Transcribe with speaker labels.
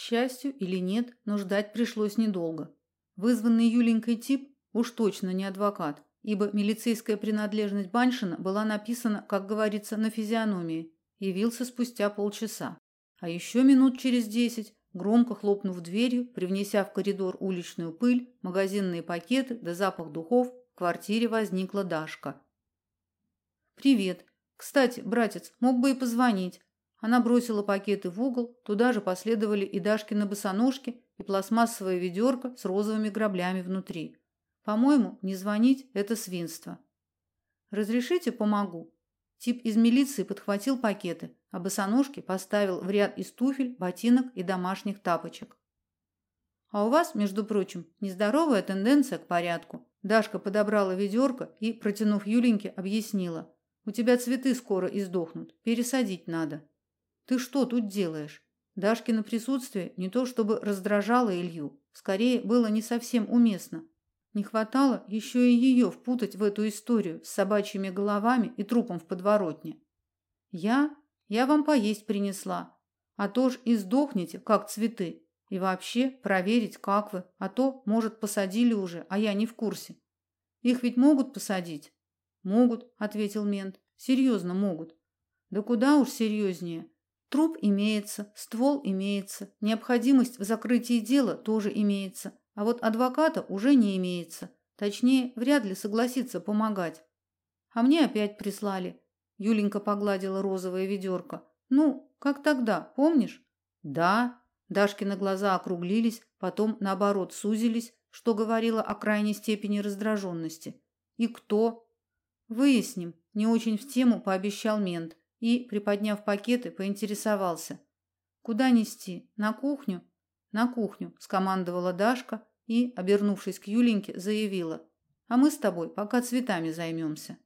Speaker 1: счастью или нет, но ждать пришлось недолго. Вызванный Юленькой тип уж точно не адвокат, ибо милицейская принадлежность Баншина была написана, как говорится, на физиономии. Явился спустя полчаса. А еще минут через десять, громко хлопнув дверью, привнеся в коридор уличную пыль, магазинные пакеты да запах духов, в квартире возникла Дашка. «Привет. Кстати, братец, мог бы и позвонить. Она бросила пакеты в угол, туда же последовали и Дашкины босоножки, и пластмассовая ведерко с розовыми граблями внутри. По-моему, не звонить – это свинство. «Разрешите, помогу?» Тип из милиции подхватил пакеты, а босоножки поставил в ряд из туфель, ботинок и домашних тапочек. «А у вас, между прочим, нездоровая тенденция к порядку». Дашка подобрала ведерко и, протянув Юленьке, объяснила. «У тебя цветы скоро издохнут, пересадить надо». Ты что тут делаешь? Дашкино присутствие не то чтобы раздражало Илью, скорее было не совсем уместно. Не хватало еще и ее впутать в эту историю с собачьими головами и трупом в подворотне. Я? Я вам поесть принесла. А то ж и сдохнете, как цветы. И вообще проверить, как вы, а то, может, посадили уже, а я не в курсе. Их ведь могут посадить? Могут, ответил мент. Серьезно могут. Да куда уж серьезнее. Труп имеется, ствол имеется, необходимость в закрытии дела тоже имеется, а вот адвоката уже не имеется. Точнее, вряд ли согласится помогать. А мне опять прислали. Юленька погладила розовое ведерко. Ну, как тогда, помнишь? Да. Дашкины глаза округлились, потом наоборот сузились, что говорило о крайней степени раздраженности. И кто? Выясним. Не очень в тему пообещал мент и, приподняв пакеты, поинтересовался. «Куда нести? На кухню?» «На кухню», – скомандовала Дашка и, обернувшись к Юленьке, заявила. «А мы с тобой пока цветами займемся».